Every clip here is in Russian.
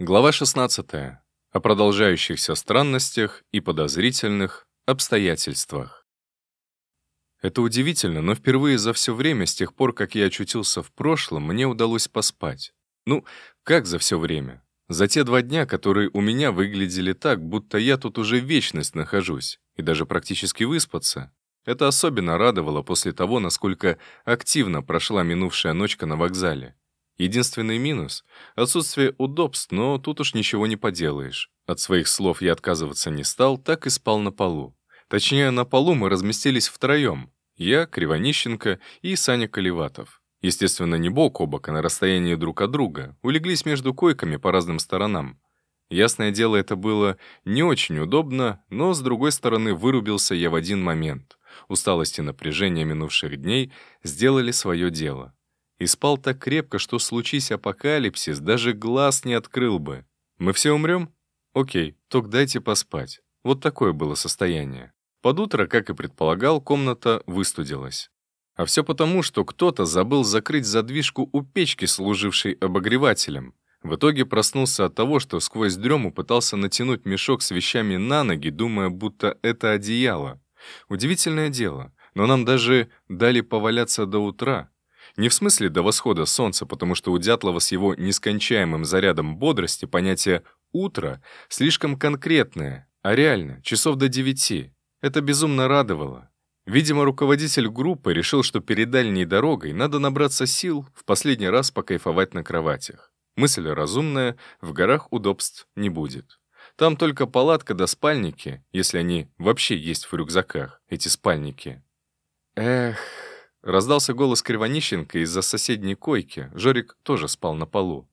Глава 16. О продолжающихся странностях и подозрительных обстоятельствах. Это удивительно, но впервые за все время, с тех пор, как я очутился в прошлом, мне удалось поспать. Ну, как за все время? За те два дня, которые у меня выглядели так, будто я тут уже вечность нахожусь, и даже практически выспаться. Это особенно радовало после того, насколько активно прошла минувшая ночка на вокзале. Единственный минус — отсутствие удобств, но тут уж ничего не поделаешь. От своих слов я отказываться не стал, так и спал на полу. Точнее, на полу мы разместились втроем. Я, Кривонищенко и Саня Колеватов. Естественно, не бок о бок, а на расстоянии друг от друга. Улеглись между койками по разным сторонам. Ясное дело, это было не очень удобно, но, с другой стороны, вырубился я в один момент. Усталость и напряжение минувших дней сделали свое дело и спал так крепко, что случись апокалипсис, даже глаз не открыл бы. Мы все умрем? Окей, только дайте поспать. Вот такое было состояние. Под утро, как и предполагал, комната выстудилась. А все потому, что кто-то забыл закрыть задвижку у печки, служившей обогревателем. В итоге проснулся от того, что сквозь дрему пытался натянуть мешок с вещами на ноги, думая, будто это одеяло. Удивительное дело, но нам даже дали поваляться до утра. Не в смысле до восхода солнца, потому что у Дятлова с его нескончаемым зарядом бодрости понятие «утро» слишком конкретное, а реально, часов до девяти. Это безумно радовало. Видимо, руководитель группы решил, что перед дальней дорогой надо набраться сил в последний раз покайфовать на кроватях. Мысль разумная, в горах удобств не будет. Там только палатка да спальники, если они вообще есть в рюкзаках, эти спальники. Эх... Раздался голос Кривонищенко из-за соседней койки. Жорик тоже спал на полу.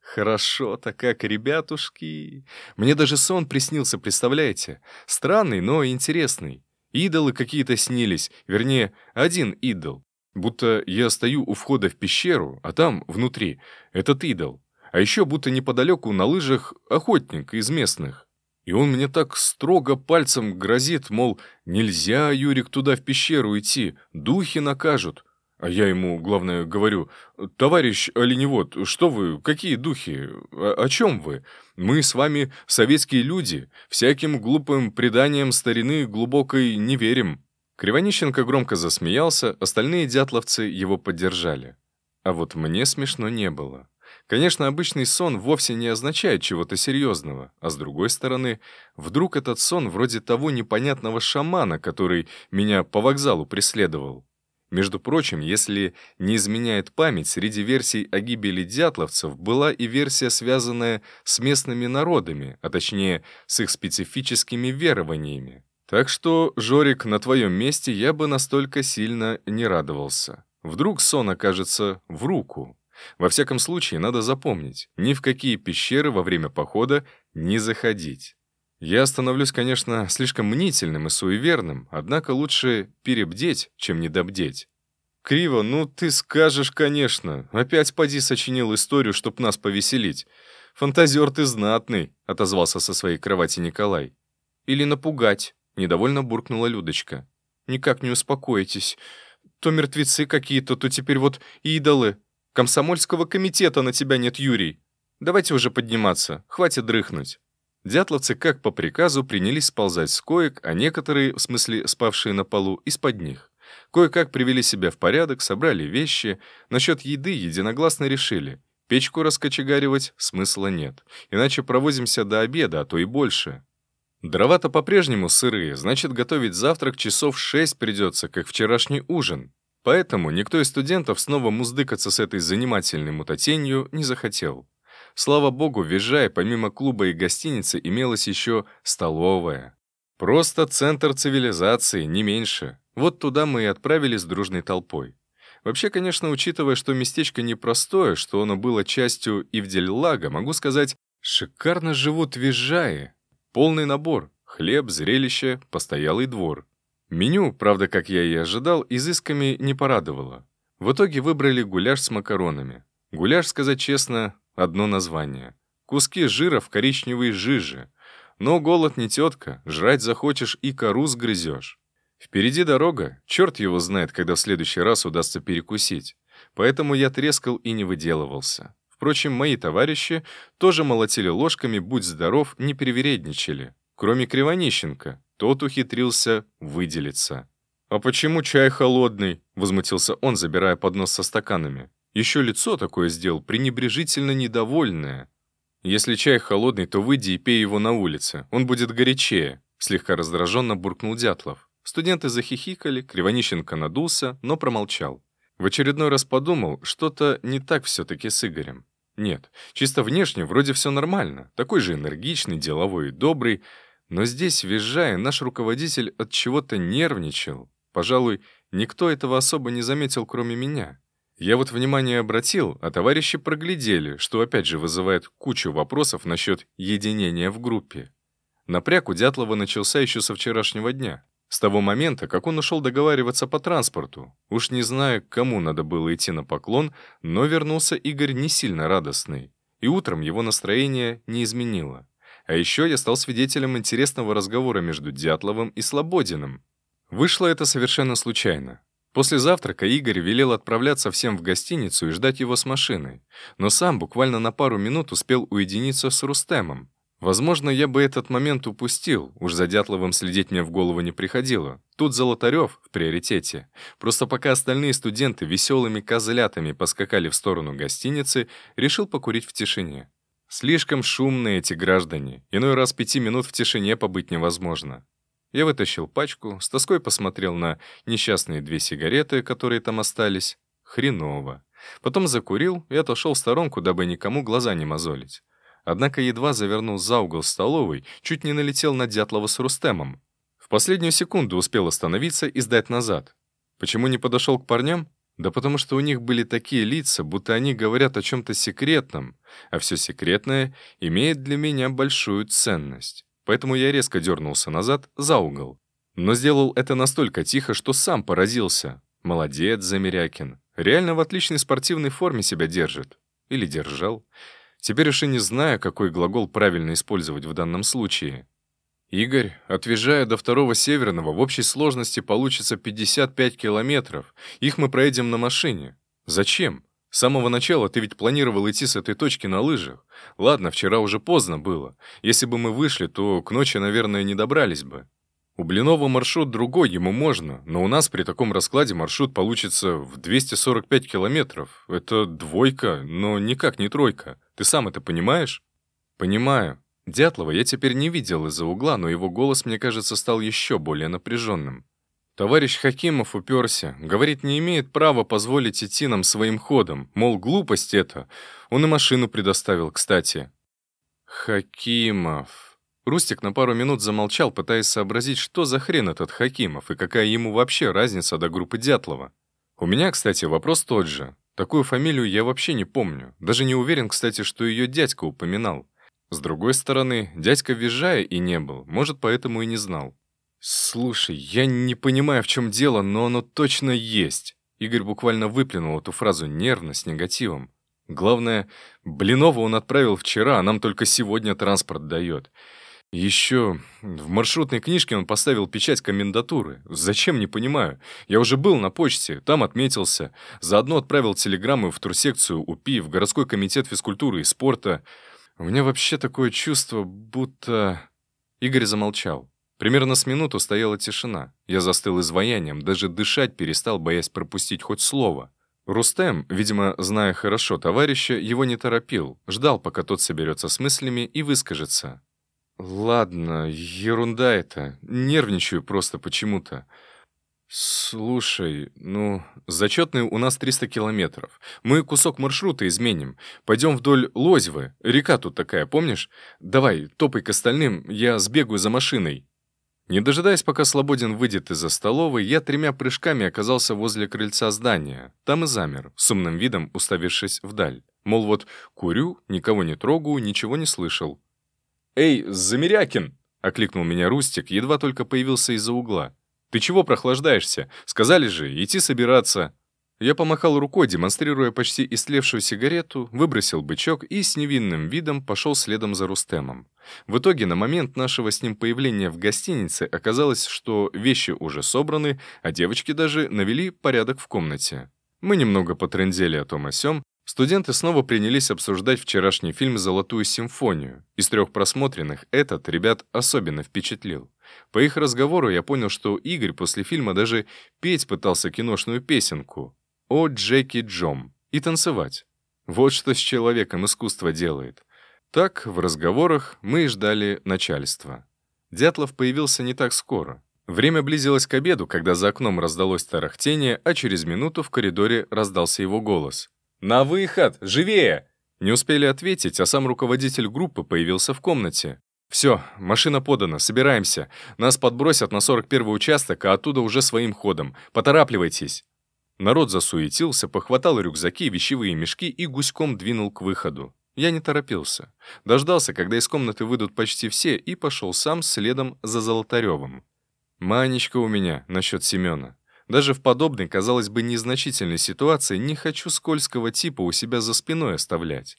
«Хорошо-то как, ребятушки! Мне даже сон приснился, представляете? Странный, но интересный. Идолы какие-то снились, вернее, один идол. Будто я стою у входа в пещеру, а там, внутри, этот идол. А еще будто неподалеку на лыжах охотник из местных. И он мне так строго пальцем грозит, мол, нельзя, Юрик, туда в пещеру идти, духи накажут. А я ему, главное, говорю, «Товарищ оленевод, что вы, какие духи? О, о чем вы? Мы с вами советские люди, всяким глупым преданиям старины глубокой не верим». Кривонищенко громко засмеялся, остальные дятловцы его поддержали. А вот мне смешно не было. Конечно, обычный сон вовсе не означает чего-то серьезного, а с другой стороны, вдруг этот сон вроде того непонятного шамана, который меня по вокзалу преследовал. Между прочим, если не изменяет память, среди версий о гибели дятловцев была и версия, связанная с местными народами, а точнее, с их специфическими верованиями. Так что, Жорик, на твоем месте я бы настолько сильно не радовался. Вдруг сон окажется в руку. Во всяком случае, надо запомнить, ни в какие пещеры во время похода не заходить. Я становлюсь, конечно, слишком мнительным и суеверным, однако лучше перебдеть, чем недобдеть. «Криво, ну ты скажешь, конечно. Опять поди сочинил историю, чтоб нас повеселить. Фантазер ты знатный», — отозвался со своей кровати Николай. «Или напугать», — недовольно буркнула Людочка. «Никак не успокоитесь. То мертвецы какие-то, то теперь вот идолы. Комсомольского комитета на тебя нет, Юрий. Давайте уже подниматься, хватит дрыхнуть». Дятловцы, как по приказу, принялись сползать с коек, а некоторые, в смысле спавшие на полу, из-под них. Кое-как привели себя в порядок, собрали вещи. Насчет еды единогласно решили. Печку раскочегаривать смысла нет. Иначе провозимся до обеда, а то и больше. Дрова-то по-прежнему сырые, значит, готовить завтрак часов шесть придется, как вчерашний ужин. Поэтому никто из студентов снова муздыкаться с этой занимательной мутатенью не захотел. Слава богу, в помимо клуба и гостиницы имелась еще столовая. Просто центр цивилизации, не меньше. Вот туда мы и отправились дружной толпой. Вообще, конечно, учитывая, что местечко непростое, что оно было частью Ивдельлага, могу сказать, шикарно живут в Визжае. Полный набор. Хлеб, зрелище, постоялый двор. Меню, правда, как я и ожидал, изысками не порадовало. В итоге выбрали гуляш с макаронами. Гуляш, сказать честно, одно название. Куски жира в коричневой жиже. Но голод не тетка, жрать захочешь и кору сгрызешь. Впереди дорога, черт его знает, когда в следующий раз удастся перекусить. Поэтому я трескал и не выделывался. Впрочем, мои товарищи тоже молотили ложками, будь здоров, не привередничали. Кроме Кривонищенко, тот ухитрился выделиться. «А почему чай холодный?» — возмутился он, забирая поднос со стаканами. Еще лицо такое сделал, пренебрежительно недовольное. «Если чай холодный, то выйди и пей его на улице. Он будет горячее», — слегка раздраженно буркнул Дятлов. Студенты захихикали, Кривонищенко надулся, но промолчал. В очередной раз подумал, что-то не так все-таки с Игорем. Нет, чисто внешне вроде все нормально. Такой же энергичный, деловой и добрый. Но здесь, визжая, наш руководитель от чего-то нервничал. Пожалуй, никто этого особо не заметил, кроме меня. Я вот внимание обратил, а товарищи проглядели, что опять же вызывает кучу вопросов насчет единения в группе. Напряг у Дятлова начался еще со вчерашнего дня. С того момента, как он ушел договариваться по транспорту. Уж не знаю, к кому надо было идти на поклон, но вернулся Игорь не сильно радостный. И утром его настроение не изменило. А еще я стал свидетелем интересного разговора между Дятловым и Слободиным. Вышло это совершенно случайно. После завтрака Игорь велел отправляться всем в гостиницу и ждать его с машиной, но сам буквально на пару минут успел уединиться с Рустемом. Возможно, я бы этот момент упустил, уж за Дятловым следить мне в голову не приходило. Тут Золотарев в приоритете. Просто пока остальные студенты веселыми козлятами поскакали в сторону гостиницы, решил покурить в тишине. Слишком шумные эти граждане, иной раз пяти минут в тишине побыть невозможно. Я вытащил пачку, с тоской посмотрел на несчастные две сигареты, которые там остались. Хреново. Потом закурил и отошел в сторонку, дабы никому глаза не мозолить. Однако едва завернул за угол столовой, чуть не налетел на Дятлова с Рустемом. В последнюю секунду успел остановиться и сдать назад. Почему не подошел к парням? Да потому что у них были такие лица, будто они говорят о чем-то секретном, а все секретное имеет для меня большую ценность поэтому я резко дернулся назад, за угол. Но сделал это настолько тихо, что сам поразился. Молодец, Замерякин. Реально в отличной спортивной форме себя держит. Или держал. Теперь уж и не знаю, какой глагол правильно использовать в данном случае. Игорь, отъезжая до второго северного, в общей сложности получится 55 километров. Их мы проедем на машине. Зачем? С самого начала ты ведь планировал идти с этой точки на лыжах. Ладно, вчера уже поздно было. Если бы мы вышли, то к ночи, наверное, не добрались бы. У Блинова маршрут другой, ему можно, но у нас при таком раскладе маршрут получится в 245 километров. Это двойка, но никак не тройка. Ты сам это понимаешь? Понимаю. Дятлова я теперь не видел из-за угла, но его голос, мне кажется, стал еще более напряженным. Товарищ Хакимов уперся. Говорит, не имеет права позволить идти нам своим ходом. Мол, глупость это. Он и машину предоставил, кстати. Хакимов. Рустик на пару минут замолчал, пытаясь сообразить, что за хрен этот Хакимов и какая ему вообще разница до группы Дятлова. У меня, кстати, вопрос тот же. Такую фамилию я вообще не помню. Даже не уверен, кстати, что ее дядька упоминал. С другой стороны, дядька визжая и не был, может, поэтому и не знал. «Слушай, я не понимаю, в чем дело, но оно точно есть». Игорь буквально выплюнул эту фразу нервно, с негативом. Главное, Блинова он отправил вчера, а нам только сегодня транспорт дает. Еще в маршрутной книжке он поставил печать комендатуры. Зачем, не понимаю. Я уже был на почте, там отметился. Заодно отправил телеграммы в турсекцию УПИ, в городской комитет физкультуры и спорта. У меня вообще такое чувство, будто... Игорь замолчал. Примерно с минуту стояла тишина. Я застыл изваянием, даже дышать перестал, боясь пропустить хоть слово. Рустем, видимо, зная хорошо товарища, его не торопил, ждал, пока тот соберется с мыслями и выскажется. «Ладно, ерунда это. Нервничаю просто почему-то. «Слушай, ну, зачетный у нас 300 километров. Мы кусок маршрута изменим. Пойдем вдоль Лозьвы. Река тут такая, помнишь? Давай, топай к остальным, я сбегаю за машиной». Не дожидаясь, пока Слободин выйдет из-за столовой, я тремя прыжками оказался возле крыльца здания. Там и замер, с умным видом уставившись вдаль. Мол, вот курю, никого не трогаю, ничего не слышал. «Эй, Замерякин!» — окликнул меня Рустик, едва только появился из-за угла. «Ты чего прохлаждаешься? Сказали же, идти собираться!» Я помахал рукой, демонстрируя почти истлевшую сигарету, выбросил бычок и с невинным видом пошел следом за Рустемом. В итоге на момент нашего с ним появления в гостинице оказалось, что вещи уже собраны, а девочки даже навели порядок в комнате. Мы немного потрындели о том о сём, Студенты снова принялись обсуждать вчерашний фильм «Золотую симфонию». Из трех просмотренных этот ребят особенно впечатлил. По их разговору я понял, что Игорь после фильма даже петь пытался киношную песенку «О Джеки Джом» и танцевать. Вот что с человеком искусство делает. Так, в разговорах мы и ждали начальства. Дятлов появился не так скоро. Время близилось к обеду, когда за окном раздалось тарахтение, а через минуту в коридоре раздался его голос. «На выход! Живее!» Не успели ответить, а сам руководитель группы появился в комнате. «Все, машина подана, собираемся. Нас подбросят на 41-й участок, а оттуда уже своим ходом. Поторапливайтесь!» Народ засуетился, похватал рюкзаки, вещевые мешки и гуськом двинул к выходу. Я не торопился. Дождался, когда из комнаты выйдут почти все, и пошел сам следом за Золотаревым. Манечка у меня насчет Семена. Даже в подобной, казалось бы, незначительной ситуации не хочу скользкого типа у себя за спиной оставлять.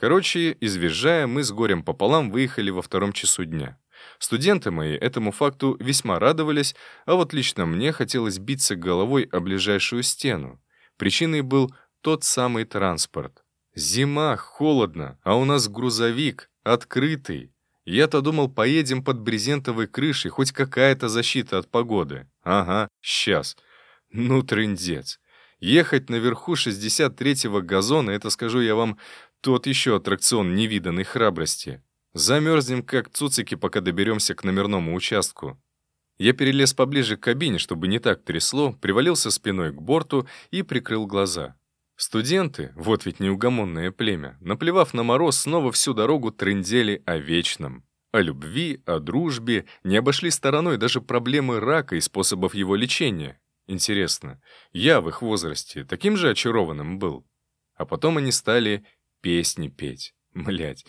Короче, извизжая, мы с горем пополам выехали во втором часу дня. Студенты мои этому факту весьма радовались, а вот лично мне хотелось биться головой о ближайшую стену. Причиной был тот самый транспорт. Зима, холодно, а у нас грузовик, открытый. Я-то думал, поедем под брезентовой крышей, хоть какая-то защита от погоды. Ага, сейчас. Ну, трындец. Ехать наверху 63-го газона, это, скажу я вам, тот еще аттракцион невиданной храбрости. Замерзнем, как цуцики, пока доберемся к номерному участку. Я перелез поближе к кабине, чтобы не так трясло, привалился спиной к борту и прикрыл глаза. Студенты, вот ведь неугомонное племя, наплевав на мороз, снова всю дорогу трындели о вечном. О любви, о дружбе, не обошли стороной даже проблемы рака и способов его лечения. Интересно, я в их возрасте таким же очарованным был? А потом они стали песни петь. Млять,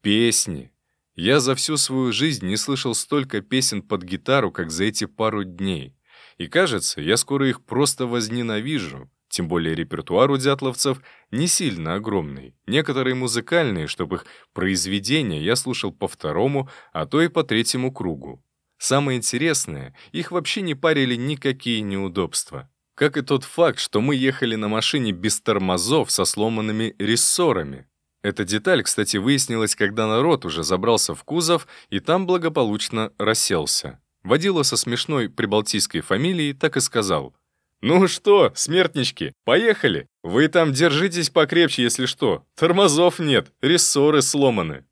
песни. Я за всю свою жизнь не слышал столько песен под гитару, как за эти пару дней. И кажется, я скоро их просто возненавижу, тем более репертуар у дятловцев не сильно огромный. Некоторые музыкальные, чтобы их произведения я слушал по второму, а то и по третьему кругу. Самое интересное, их вообще не парили никакие неудобства. Как и тот факт, что мы ехали на машине без тормозов со сломанными рессорами. Эта деталь, кстати, выяснилась, когда народ уже забрался в кузов и там благополучно расселся. Водила со смешной прибалтийской фамилией так и сказал — «Ну что, смертнички, поехали! Вы там держитесь покрепче, если что. Тормозов нет, рессоры сломаны».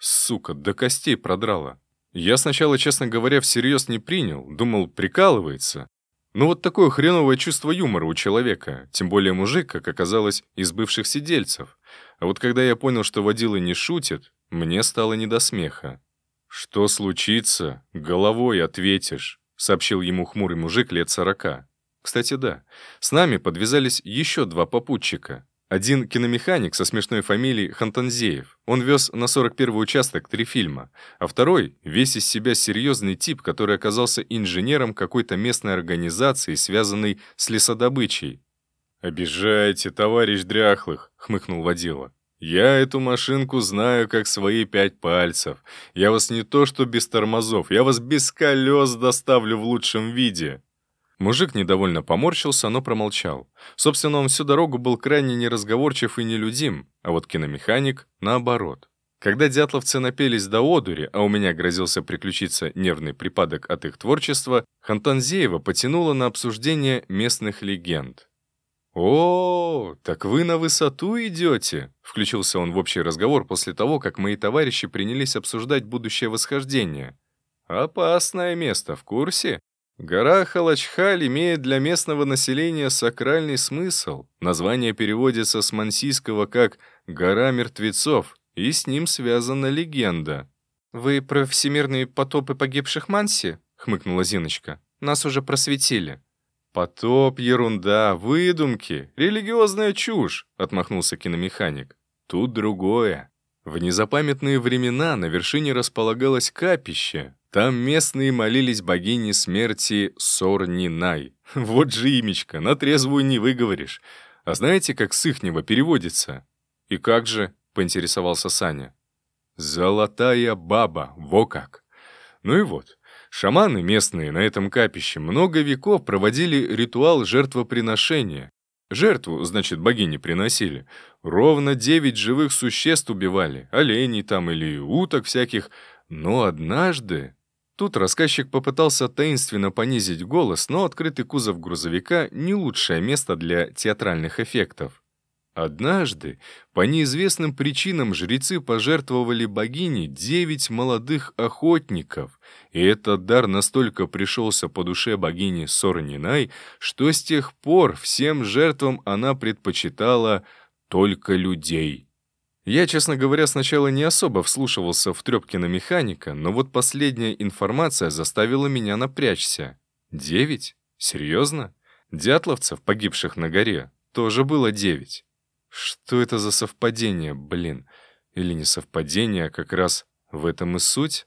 Сука, до костей продрала. Я сначала, честно говоря, всерьез не принял, думал, прикалывается. Ну вот такое хреновое чувство юмора у человека, тем более мужик, как оказалось, из бывших сидельцев. А вот когда я понял, что водила не шутит, мне стало не до смеха. «Что случится? Головой ответишь», — сообщил ему хмурый мужик лет сорока. Кстати, да. С нами подвязались еще два попутчика. Один киномеханик со смешной фамилией Хантанзеев. Он вез на 41-й участок три фильма. А второй — весь из себя серьезный тип, который оказался инженером какой-то местной организации, связанной с лесодобычей. «Обижаете, товарищ Дряхлых», — хмыкнул водила. «Я эту машинку знаю как свои пять пальцев. Я вас не то что без тормозов, я вас без колес доставлю в лучшем виде». Мужик недовольно поморщился, но промолчал. Собственно, он всю дорогу был крайне неразговорчив и нелюдим, а вот киномеханик — наоборот. Когда дятловцы напелись до одури, а у меня грозился приключиться нервный припадок от их творчества, Хантанзеева потянула на обсуждение местных легенд. «О, так вы на высоту идете?» — включился он в общий разговор после того, как мои товарищи принялись обсуждать будущее восхождение. «Опасное место, в курсе?» Гора Халачхаль имеет для местного населения сакральный смысл. Название переводится с мансийского как «гора мертвецов», и с ним связана легенда. «Вы про всемирные потопы погибших Манси?» — хмыкнула Зиночка. «Нас уже просветили». «Потоп — ерунда, выдумки, религиозная чушь», — отмахнулся киномеханик. «Тут другое. В незапамятные времена на вершине располагалось капище, там местные молились богине смерти Сорнинай. Вот же имечко, на трезвую не выговоришь. А знаете, как с ихнего переводится? И как же, поинтересовался Саня. Золотая баба, во как. Ну и вот, шаманы местные на этом капище много веков проводили ритуал жертвоприношения. Жертву, значит, богини приносили. Ровно девять живых существ убивали, оленей там или уток всяких. Но однажды... Тут рассказчик попытался таинственно понизить голос, но открытый кузов грузовика — не лучшее место для театральных эффектов. Однажды, по неизвестным причинам, жрецы пожертвовали богине девять молодых охотников, и этот дар настолько пришелся по душе богини Сорнинай, что с тех пор всем жертвам она предпочитала только людей. Я, честно говоря, сначала не особо вслушивался в Трёпкина механика, но вот последняя информация заставила меня напрячься. Девять? Серьезно? Дятловцев, погибших на горе, тоже было девять. Что это за совпадение, блин? Или не совпадение, а как раз в этом и суть?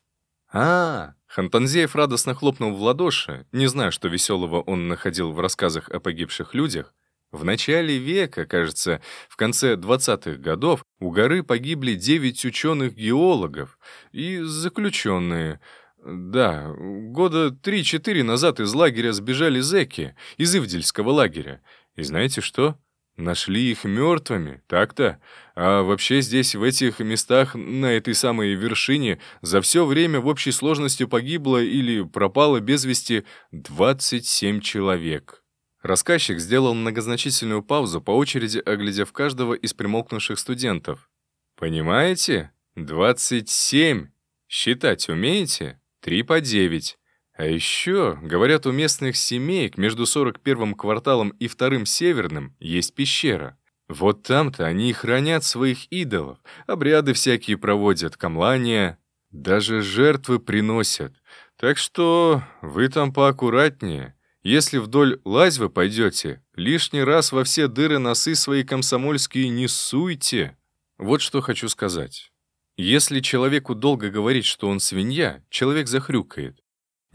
А, -а, Хантанзеев радостно хлопнул в ладоши, не знаю, что веселого он находил в рассказах о погибших людях. В начале века, кажется, в конце 20-х годов, у горы погибли 9 ученых-геологов и заключенные. Да, года 3-4 назад из лагеря сбежали зэки, из Ивдельского лагеря. И знаете что? Нашли их мертвыми, так-то? А вообще здесь, в этих местах, на этой самой вершине, за все время в общей сложности погибло или пропало без вести 27 человек. Рассказчик сделал многозначительную паузу, по очереди оглядев каждого из примолкнувших студентов. «Понимаете? 27. Считать умеете? Три по девять. А еще, говорят, у местных семеек между 41-м кварталом и вторым северным есть пещера. Вот там-то они и хранят своих идолов, обряды всякие проводят, камлания, даже жертвы приносят. Так что вы там поаккуратнее. Если вдоль лазьвы пойдете, лишний раз во все дыры носы свои комсомольские не суйте. Вот что хочу сказать. Если человеку долго говорить, что он свинья, человек захрюкает.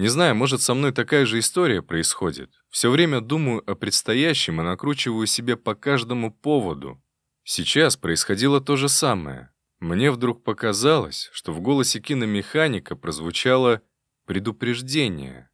Не знаю, может, со мной такая же история происходит. Все время думаю о предстоящем и накручиваю себе по каждому поводу. Сейчас происходило то же самое. Мне вдруг показалось, что в голосе киномеханика прозвучало предупреждение.